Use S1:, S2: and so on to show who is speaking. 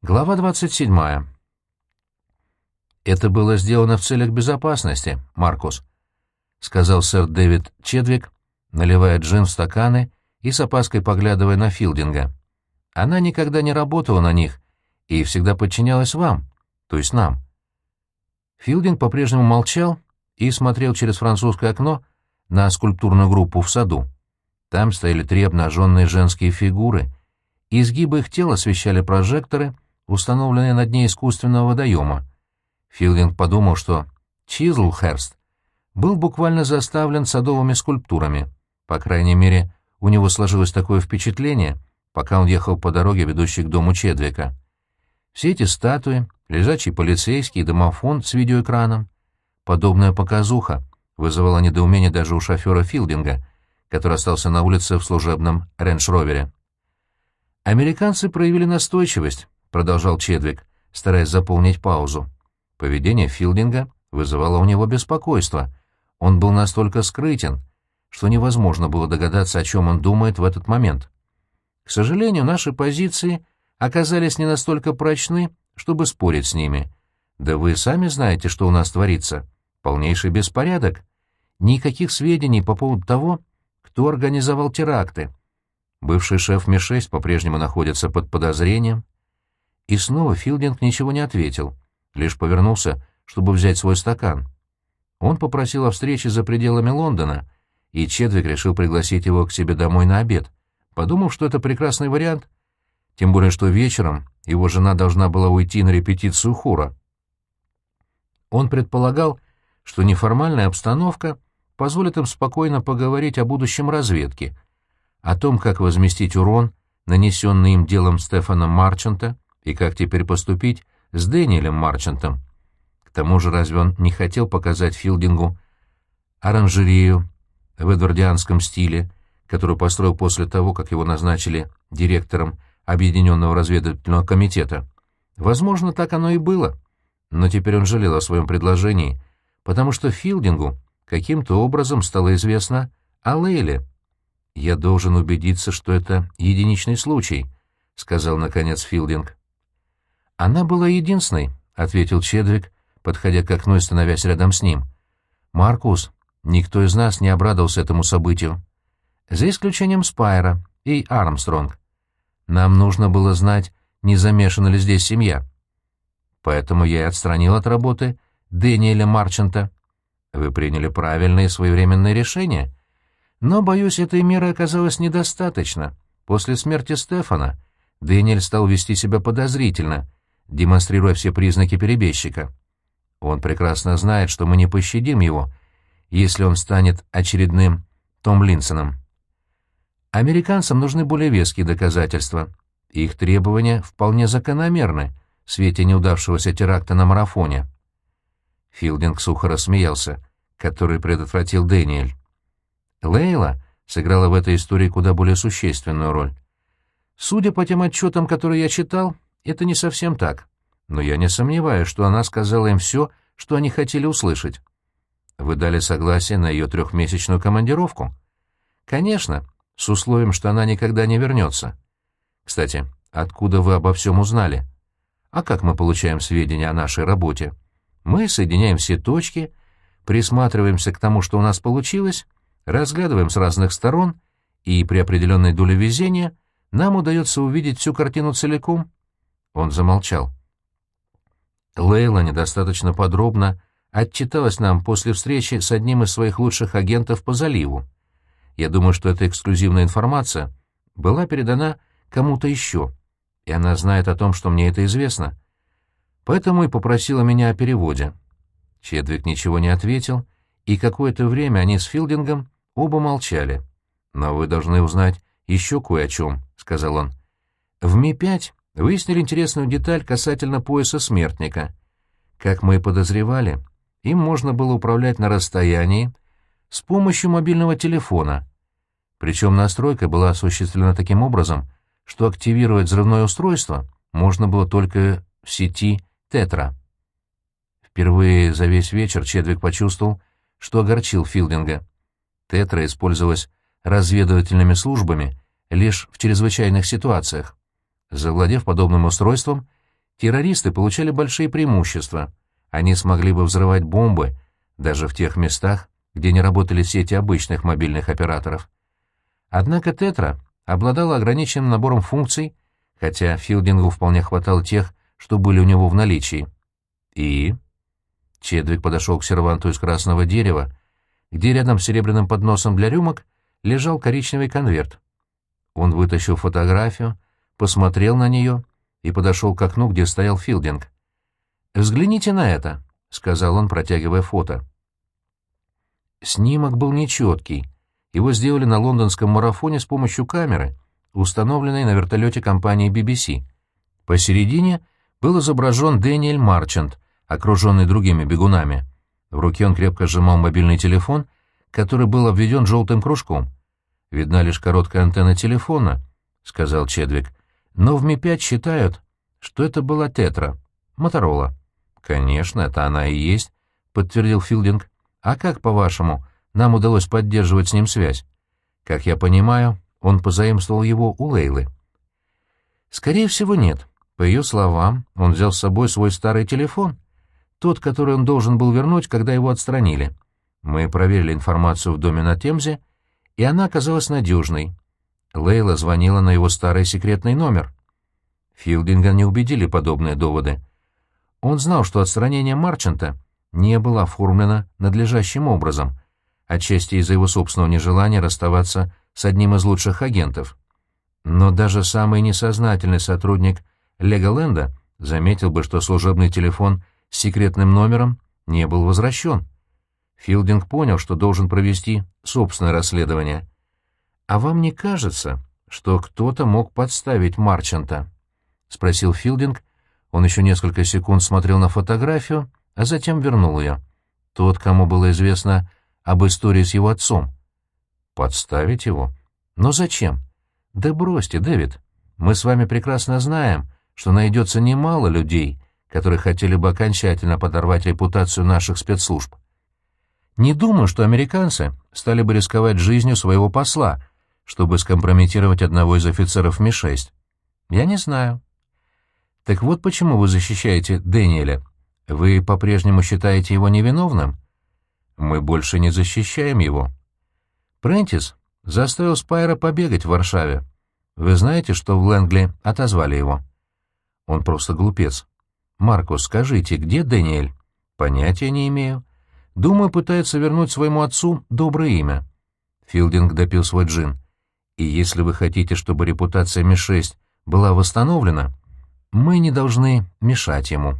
S1: Глава 27. «Это было сделано в целях безопасности, Маркус», — сказал сэр Дэвид Чедвик, наливая джин в стаканы и с опаской поглядывая на Филдинга. «Она никогда не работала на них и всегда подчинялась вам, то есть нам». Филдинг по-прежнему молчал и смотрел через французское окно на скульптурную группу в саду. Там стояли три обнаженные женские фигуры, изгибы их тела освещали прожекторы — установленные на дне искусственного водоема. Филдинг подумал, что Чизлхерст был буквально заставлен садовыми скульптурами. По крайней мере, у него сложилось такое впечатление, пока он ехал по дороге, ведущей к дому Чедвика. Все эти статуи, лежачий полицейский, домофон с видеоэкраном. Подобная показуха вызывала недоумение даже у шофера Филдинга, который остался на улице в служебном рейндж-ровере. Американцы проявили настойчивость, — продолжал Чедвик, стараясь заполнить паузу. Поведение Филдинга вызывало у него беспокойство. Он был настолько скрытен, что невозможно было догадаться, о чем он думает в этот момент. К сожалению, наши позиции оказались не настолько прочны, чтобы спорить с ними. Да вы сами знаете, что у нас творится. Полнейший беспорядок. Никаких сведений по поводу того, кто организовал теракты. Бывший шеф Ми-6 по-прежнему находится под подозрением. И снова Филдинг ничего не ответил, лишь повернулся, чтобы взять свой стакан. Он попросил о встрече за пределами Лондона, и Чедвик решил пригласить его к себе домой на обед, подумав, что это прекрасный вариант, тем более что вечером его жена должна была уйти на репетицию хора. Он предполагал, что неформальная обстановка позволит им спокойно поговорить о будущем разведки, о том, как возместить урон, нанесенный им делом Стефана Марчанта, и как теперь поступить с Дэниелем Марчантом. К тому же разве он не хотел показать Филдингу оранжерею в эдвардианском стиле, которую построил после того, как его назначили директором Объединенного разведывательного комитета? Возможно, так оно и было. Но теперь он жалел о своем предложении, потому что Филдингу каким-то образом стало известно о Лейле. «Я должен убедиться, что это единичный случай», — сказал, наконец, Филдинг. «Она была единственной», — ответил Чедвик, подходя к окну и становясь рядом с ним. «Маркус, никто из нас не обрадовался этому событию. За исключением Спайра и Армстронг. Нам нужно было знать, не замешана ли здесь семья. Поэтому я и отстранил от работы Дэниеля Марчанта. Вы приняли правильное и своевременное решение. Но, боюсь, этой меры оказалось недостаточно. После смерти Стефана Дэниэль стал вести себя подозрительно — демонстрируя все признаки перебежчика. Он прекрасно знает, что мы не пощадим его, если он станет очередным Том Линсоном. Американцам нужны более веские доказательства. Их требования вполне закономерны в свете неудавшегося теракта на марафоне. Филдинг сухо рассмеялся, который предотвратил Дэниэль. Лейла сыграла в этой истории куда более существенную роль. Судя по тем отчетам, которые я читал, это не совсем так, но я не сомневаюсь, что она сказала им все, что они хотели услышать. Вы дали согласие на ее трехмесячную командировку? Конечно, с условием, что она никогда не вернется. Кстати, откуда вы обо всем узнали? А как мы получаем сведения о нашей работе? Мы соединяем все точки, присматриваемся к тому, что у нас получилось, разглядываем с разных сторон, и при определенной доле везения нам удается увидеть всю картину целиком. Он замолчал. Лейла недостаточно подробно отчиталась нам после встречи с одним из своих лучших агентов по заливу. Я думаю, что эта эксклюзивная информация была передана кому-то еще, и она знает о том, что мне это известно. Поэтому и попросила меня о переводе. Чедвик ничего не ответил, и какое-то время они с Филдингом оба молчали. «Но вы должны узнать еще кое о чем», — сказал он. «В Ми-5 Выяснили интересную деталь касательно пояса смертника. Как мы и подозревали, им можно было управлять на расстоянии с помощью мобильного телефона. Причем настройка была осуществлена таким образом, что активировать взрывное устройство можно было только в сети Тетра. Впервые за весь вечер Чедвик почувствовал, что огорчил Филдинга. Тетра использовалась разведывательными службами лишь в чрезвычайных ситуациях. Завладев подобным устройством, террористы получали большие преимущества. Они смогли бы взрывать бомбы даже в тех местах, где не работали сети обычных мобильных операторов. Однако Тетра обладала ограниченным набором функций, хотя Филдингу вполне хватало тех, что были у него в наличии. И... Чедвик подошел к серванту из красного дерева, где рядом с серебряным подносом для рюмок лежал коричневый конверт. Он вытащил фотографию, посмотрел на нее и подошел к окну, где стоял Филдинг. «Взгляните на это», — сказал он, протягивая фото. Снимок был нечеткий. Его сделали на лондонском марафоне с помощью камеры, установленной на вертолете компании BBC. Посередине был изображен Дэниэль Марчант, окруженный другими бегунами. В руке он крепко сжимал мобильный телефон, который был обведен желтым кружком. «Видна лишь короткая антенна телефона», — сказал Чедвик. «Но в Ми-5 считают, что это была Тетра, Моторола». «Конечно, это она и есть», — подтвердил Филдинг. «А как, по-вашему, нам удалось поддерживать с ним связь? Как я понимаю, он позаимствовал его у Лейлы». «Скорее всего, нет. По ее словам, он взял с собой свой старый телефон, тот, который он должен был вернуть, когда его отстранили. Мы проверили информацию в доме на Темзе, и она оказалась надежной. Лейла звонила на его старый секретный номер. Филдинга не убедили подобные доводы. Он знал, что отстранение Марчанта не было оформлено надлежащим образом, отчасти из-за его собственного нежелания расставаться с одним из лучших агентов. Но даже самый несознательный сотрудник Леголенда заметил бы, что служебный телефон с секретным номером не был возвращен. Филдинг понял, что должен провести собственное расследование. «А вам не кажется, что кто-то мог подставить Марчанта?» — спросил Филдинг, он еще несколько секунд смотрел на фотографию, а затем вернул ее. Тот, кому было известно об истории с его отцом. Подставить его? Но зачем? Да бросьте, Дэвид. Мы с вами прекрасно знаем, что найдется немало людей, которые хотели бы окончательно подорвать репутацию наших спецслужб. Не думаю, что американцы стали бы рисковать жизнью своего посла, чтобы скомпрометировать одного из офицеров Ми-6. Я не знаю. Так вот почему вы защищаете Дэниеля. Вы по-прежнему считаете его невиновным? Мы больше не защищаем его. Прентис заставил Спайра побегать в Варшаве. Вы знаете, что в Лэнгли отозвали его? Он просто глупец. Маркус, скажите, где Дэниэль? Понятия не имею. Думаю, пытается вернуть своему отцу доброе имя. Филдинг допил свой джин. И если вы хотите, чтобы репутация Ми-6 была восстановлена, мы не должны мешать ему.